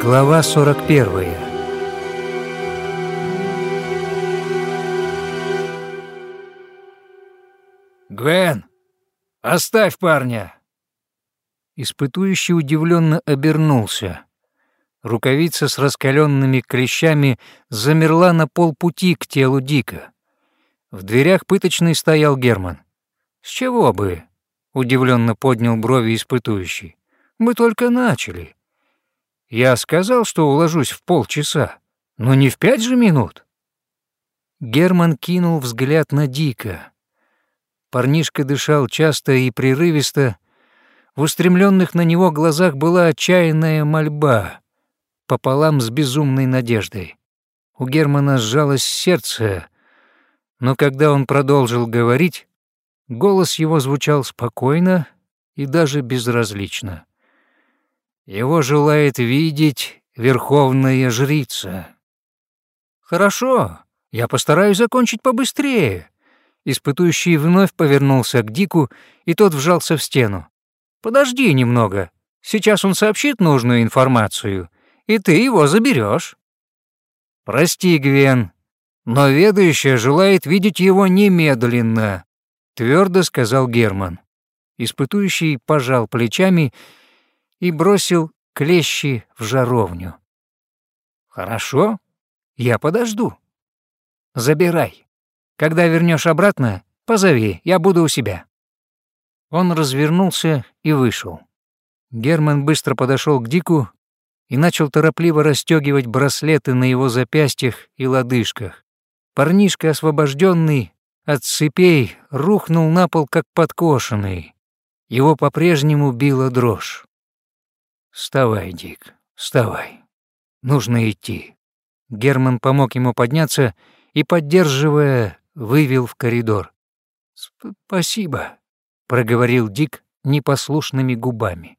Глава 41 «Гвен, оставь парня!» Испытующий удивленно обернулся. Рукавица с раскаленными клещами замерла на полпути к телу Дика. В дверях пыточный стоял Герман. «С чего бы?» — удивленно поднял брови испытующий. «Мы только начали. Я сказал, что уложусь в полчаса, но не в пять же минут». Герман кинул взгляд на Дика. Парнишка дышал часто и прерывисто. В устремленных на него глазах была отчаянная мольба, пополам с безумной надеждой. У Германа сжалось сердце, но когда он продолжил говорить, голос его звучал спокойно и даже безразлично. Его желает видеть верховная жрица. «Хорошо, я постараюсь закончить побыстрее», Испытующий вновь повернулся к Дику, и тот вжался в стену. «Подожди немного. Сейчас он сообщит нужную информацию, и ты его заберешь. «Прости, Гвен, но ведающая желает видеть его немедленно», — твердо сказал Герман. Испытующий пожал плечами и бросил клещи в жаровню. «Хорошо, я подожду. Забирай». Когда вернешь обратно, позови, я буду у себя». Он развернулся и вышел. Герман быстро подошел к Дику и начал торопливо расстегивать браслеты на его запястьях и лодыжках. Парнишка, освобожденный от цепей, рухнул на пол, как подкошенный. Его по-прежнему била дрожь. «Вставай, Дик, вставай. Нужно идти». Герман помог ему подняться и, поддерживая, вывел в коридор. «Спасибо», — проговорил Дик непослушными губами.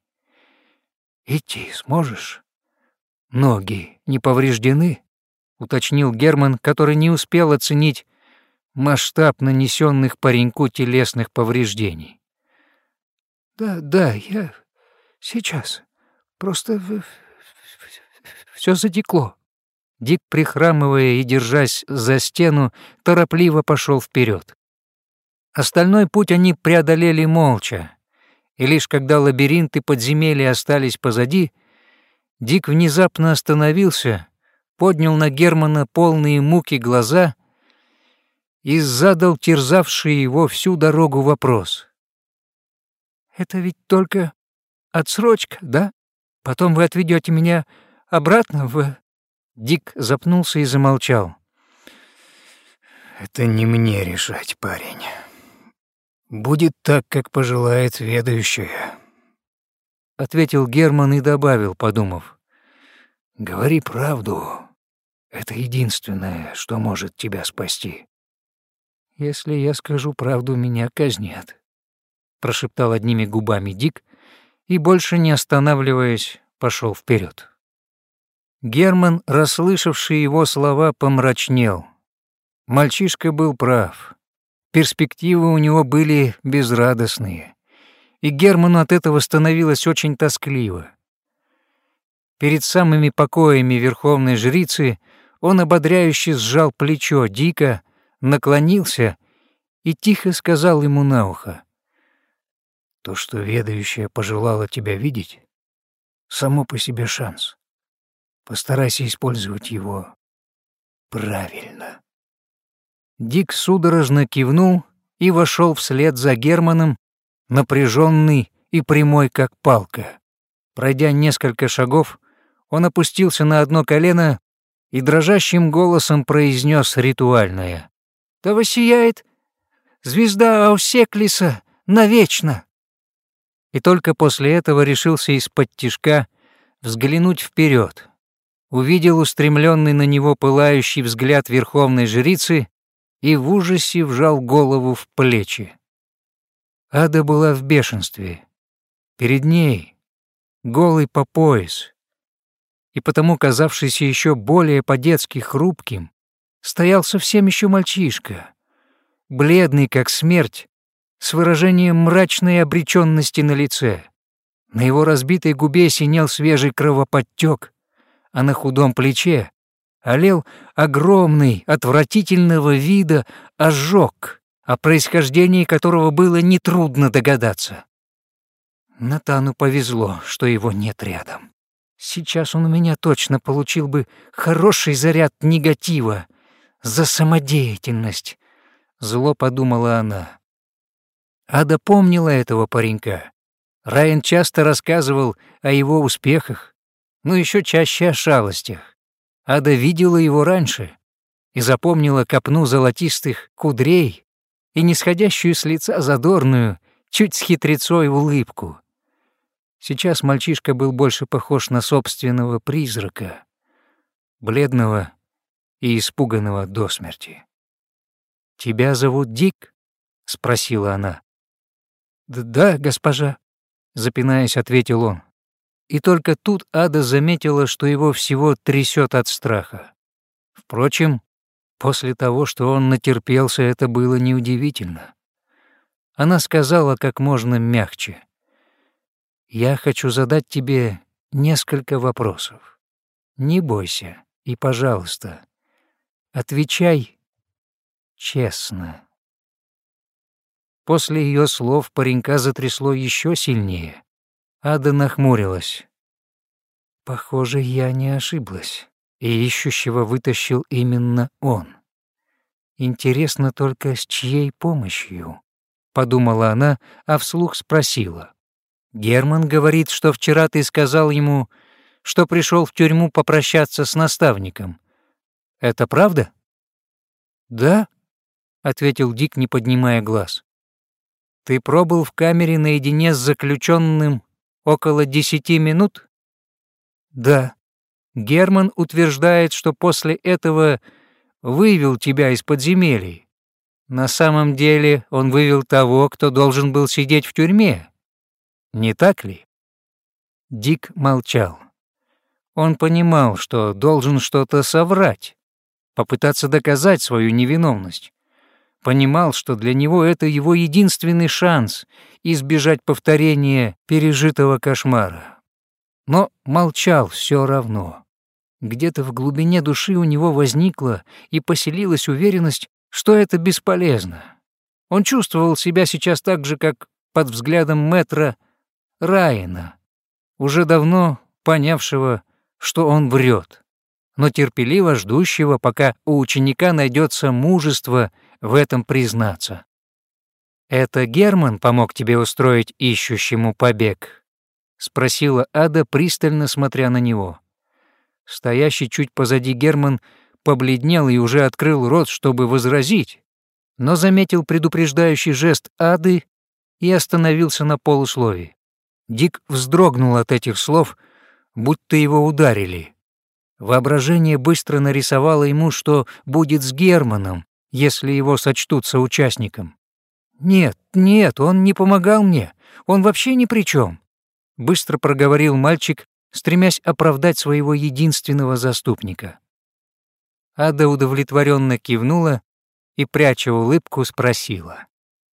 «Идти сможешь? Ноги не повреждены?» — уточнил Герман, который не успел оценить масштаб нанесенных пареньку телесных повреждений. «Да, да, я сейчас. Просто все затекло». Дик, прихрамывая и держась за стену, торопливо пошел вперед. Остальной путь они преодолели молча, и лишь когда лабиринты подземелья остались позади, Дик внезапно остановился, поднял на Германа полные муки глаза и задал терзавший его всю дорогу вопрос. «Это ведь только отсрочка, да? Потом вы отведете меня обратно в Дик запнулся и замолчал. «Это не мне решать, парень. Будет так, как пожелает ведающая», — ответил Герман и добавил, подумав. «Говори правду. Это единственное, что может тебя спасти». «Если я скажу правду, меня казнят», — прошептал одними губами Дик и, больше не останавливаясь, пошел вперед. Герман, расслышавший его слова, помрачнел. Мальчишка был прав. Перспективы у него были безрадостные, и Герману от этого становилось очень тоскливо. Перед самыми покоями верховной жрицы он ободряюще сжал плечо Дика, наклонился и тихо сказал ему на ухо. «То, что ведающая пожелала тебя видеть, само по себе шанс. Постарайся использовать его правильно. Дик судорожно кивнул и вошел вслед за Германом, напряженный и прямой, как палка. Пройдя несколько шагов, он опустился на одно колено и дрожащим голосом произнес ритуальное. «Да воссияет звезда Аусеклиса навечно!» И только после этого решился из-под тишка взглянуть вперед, увидел устремленный на него пылающий взгляд верховной жрицы и в ужасе вжал голову в плечи. Ада была в бешенстве. Перед ней, голый по пояс, и потому казавшийся еще более по-детски хрупким, стоял совсем еще мальчишка, бледный как смерть, с выражением мрачной обреченности на лице. На его разбитой губе синел свежий кровоподтек, а на худом плече олел огромный, отвратительного вида ожог, о происхождении которого было нетрудно догадаться. Натану повезло, что его нет рядом. Сейчас он у меня точно получил бы хороший заряд негатива за самодеятельность, зло подумала она. Ада помнила этого паренька. Райан часто рассказывал о его успехах, но еще чаще о шалостях. Ада видела его раньше и запомнила копну золотистых кудрей и нисходящую с лица задорную, чуть с хитрецой улыбку. Сейчас мальчишка был больше похож на собственного призрака, бледного и испуганного до смерти. «Тебя зовут Дик?» — спросила она. «Да, госпожа», — запинаясь, ответил он. И только тут Ада заметила, что его всего трясет от страха. Впрочем, после того, что он натерпелся, это было неудивительно. Она сказала как можно мягче. «Я хочу задать тебе несколько вопросов. Не бойся и, пожалуйста, отвечай честно». После ее слов паренька затрясло еще сильнее. Ада нахмурилась. Похоже, я не ошиблась, и ищущего вытащил именно он. Интересно только, с чьей помощью, подумала она, а вслух спросила. Герман говорит, что вчера ты сказал ему, что пришел в тюрьму попрощаться с наставником. Это правда? Да, ответил Дик, не поднимая глаз. Ты пробыл в камере наедине с заключенным около десяти минут? Да. Герман утверждает, что после этого вывел тебя из подземелий. На самом деле он вывел того, кто должен был сидеть в тюрьме. Не так ли? Дик молчал. Он понимал, что должен что-то соврать, попытаться доказать свою невиновность. Понимал, что для него это его единственный шанс избежать повторения пережитого кошмара. Но молчал все равно. Где-то в глубине души у него возникла и поселилась уверенность, что это бесполезно. Он чувствовал себя сейчас так же, как под взглядом мэтра Райана, уже давно понявшего, что он врет, но терпеливо ждущего, пока у ученика найдется мужество в этом признаться. «Это Герман помог тебе устроить ищущему побег?» — спросила Ада, пристально смотря на него. Стоящий чуть позади Герман побледнел и уже открыл рот, чтобы возразить, но заметил предупреждающий жест Ады и остановился на полусловии. Дик вздрогнул от этих слов, будто его ударили. Воображение быстро нарисовало ему, что будет с Германом, если его сочтут соучастником. «Нет, нет, он не помогал мне, он вообще ни при чем», — быстро проговорил мальчик, стремясь оправдать своего единственного заступника. Ада удовлетворенно кивнула и, пряча улыбку, спросила.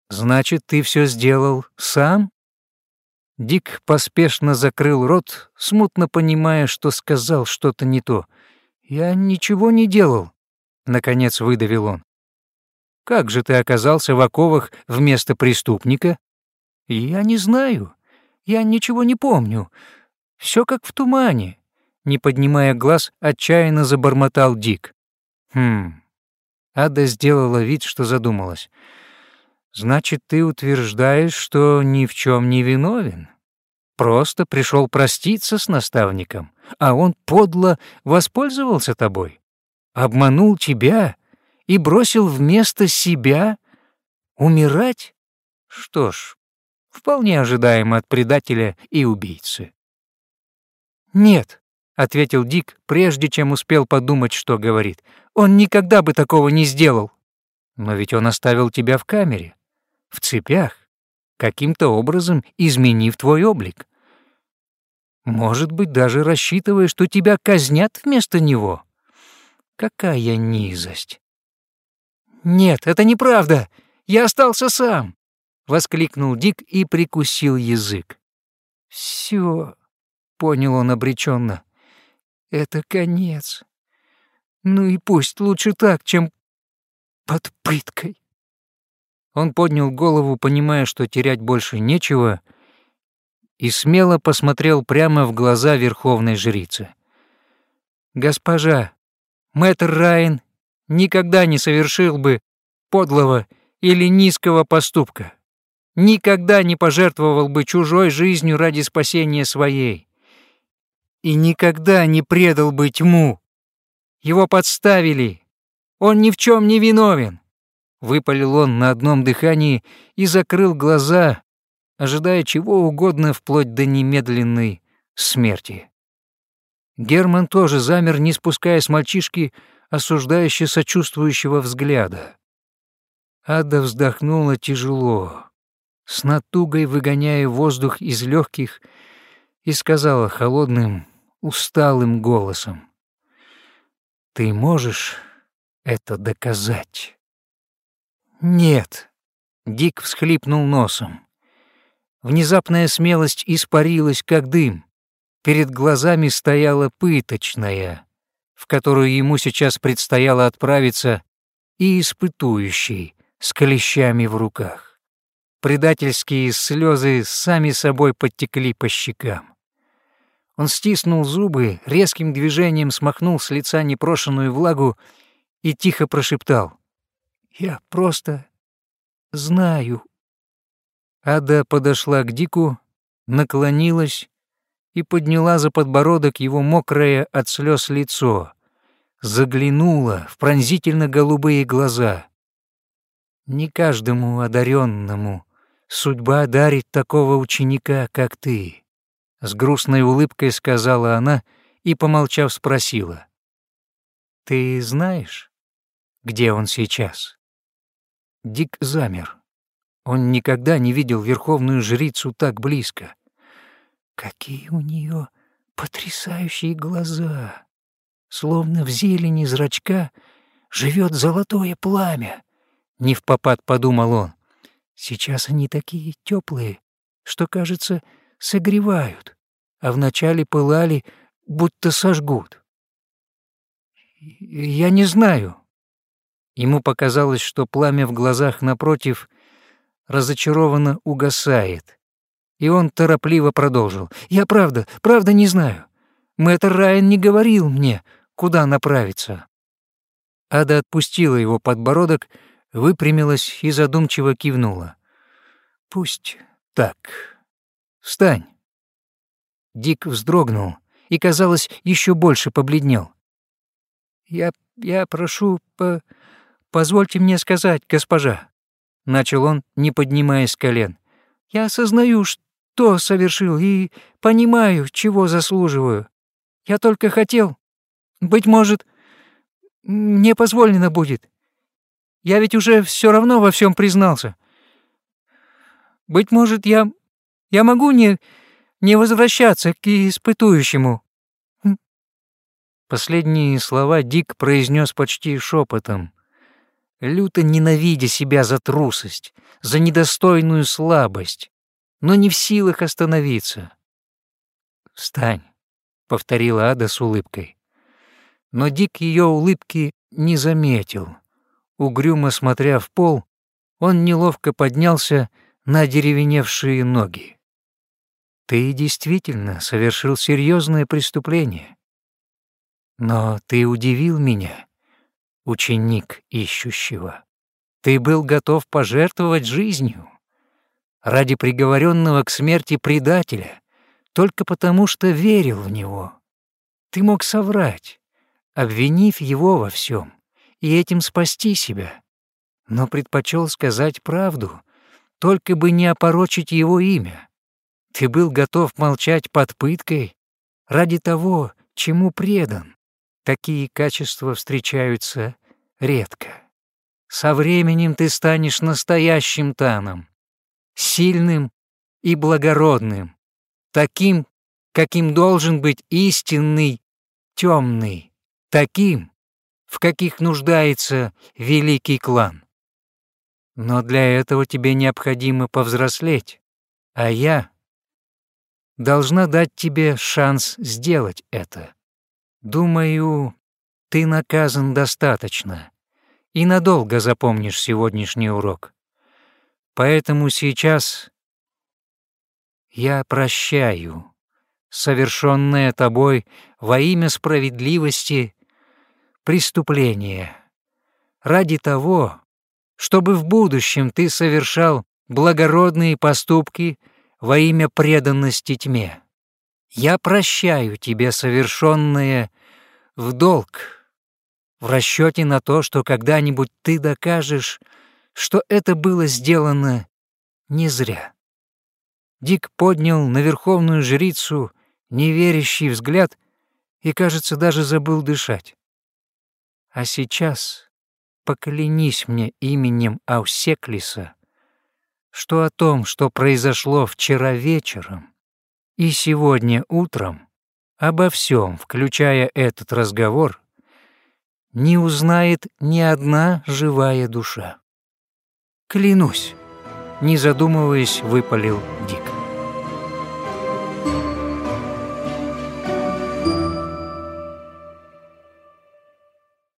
«Значит, ты все сделал сам?» Дик поспешно закрыл рот, смутно понимая, что сказал что-то не то. «Я ничего не делал», — наконец выдавил он. «Как же ты оказался в оковах вместо преступника?» «Я не знаю. Я ничего не помню. Все как в тумане», — не поднимая глаз, отчаянно забормотал Дик. «Хм...» Ада сделала вид, что задумалась. Значит, ты утверждаешь, что ни в чем не виновен? Просто пришел проститься с наставником, а он подло воспользовался тобой, обманул тебя и бросил вместо себя умирать? Что ж, вполне ожидаемо от предателя и убийцы. «Нет», — ответил Дик, прежде чем успел подумать, что говорит. «Он никогда бы такого не сделал». «Но ведь он оставил тебя в камере в цепях, каким-то образом изменив твой облик. Может быть, даже рассчитывая, что тебя казнят вместо него. Какая низость! «Нет, это неправда! Я остался сам!» — воскликнул Дик и прикусил язык. «Все», — понял он обреченно. это конец. Ну и пусть лучше так, чем под пыткой. Он поднял голову, понимая, что терять больше нечего, и смело посмотрел прямо в глаза верховной жрицы. «Госпожа, мэтр Райан никогда не совершил бы подлого или низкого поступка, никогда не пожертвовал бы чужой жизнью ради спасения своей и никогда не предал бы тьму. Его подставили, он ни в чем не виновен. Выпалил он на одном дыхании и закрыл глаза, ожидая чего угодно вплоть до немедленной смерти. Герман тоже замер, не спуская с мальчишки осуждающе сочувствующего взгляда. Ада вздохнула тяжело, с натугой выгоняя воздух из легких, и сказала холодным, усталым голосом. «Ты можешь это доказать?» «Нет», — Дик всхлипнул носом. Внезапная смелость испарилась, как дым. Перед глазами стояла пыточная, в которую ему сейчас предстояло отправиться, и испытующий, с клещами в руках. Предательские слезы сами собой подтекли по щекам. Он стиснул зубы, резким движением смахнул с лица непрошенную влагу и тихо прошептал. «Я просто знаю». Ада подошла к Дику, наклонилась и подняла за подбородок его мокрое от слез лицо, заглянула в пронзительно-голубые глаза. Не каждому одаренному судьба дарит такого ученика, как ты. С грустной улыбкой сказала она и, помолчав, спросила. «Ты знаешь, где он сейчас?» Дик замер. Он никогда не видел верховную жрицу так близко. Какие у нее потрясающие глаза! Словно в зелени зрачка живет золотое пламя. Не в попад подумал он. Сейчас они такие теплые, что, кажется, согревают, а вначале пылали, будто сожгут. Я не знаю. Ему показалось, что пламя в глазах напротив разочарованно угасает. И он торопливо продолжил. «Я правда, правда не знаю. Мэтр Райан не говорил мне, куда направиться». Ада отпустила его подбородок, выпрямилась и задумчиво кивнула. «Пусть так. Встань». Дик вздрогнул и, казалось, еще больше побледнел. «Я... я прошу, по... позвольте мне сказать, госпожа», — начал он, не поднимаясь с колен. «Я осознаю, что совершил, и понимаю, чего заслуживаю. Я только хотел... Быть может, мне позволено будет. Я ведь уже все равно во всем признался. Быть может, я... я могу не не возвращаться к испытующему». Хм. Последние слова Дик произнес почти шепотом, люто ненавидя себя за трусость, за недостойную слабость, но не в силах остановиться. «Встань», — повторила Ада с улыбкой. Но Дик ее улыбки не заметил. Угрюмо смотря в пол, он неловко поднялся на деревеневшие ноги. Ты действительно совершил серьезное преступление. Но ты удивил меня, ученик ищущего. Ты был готов пожертвовать жизнью ради приговоренного к смерти предателя, только потому что верил в него. Ты мог соврать, обвинив его во всем, и этим спасти себя, но предпочел сказать правду, только бы не опорочить его имя. Ты был готов молчать под пыткой ради того, чему предан. Такие качества встречаются редко. Со временем ты станешь настоящим Таном, сильным и благородным, таким, каким должен быть истинный темный, таким, в каких нуждается великий клан. Но для этого тебе необходимо повзрослеть, а я должна дать тебе шанс сделать это. Думаю, ты наказан достаточно и надолго запомнишь сегодняшний урок. Поэтому сейчас я прощаю совершенное тобой во имя справедливости преступление, ради того, чтобы в будущем ты совершал благородные поступки во имя преданности тьме. Я прощаю тебе совершенное в долг, в расчете на то, что когда-нибудь ты докажешь, что это было сделано не зря. Дик поднял на верховную жрицу неверящий взгляд и, кажется, даже забыл дышать. А сейчас поклянись мне именем Аусеклиса, что о том, что произошло вчера вечером и сегодня утром, обо всем, включая этот разговор, не узнает ни одна живая душа. «Клянусь», — не задумываясь, выпалил Дик.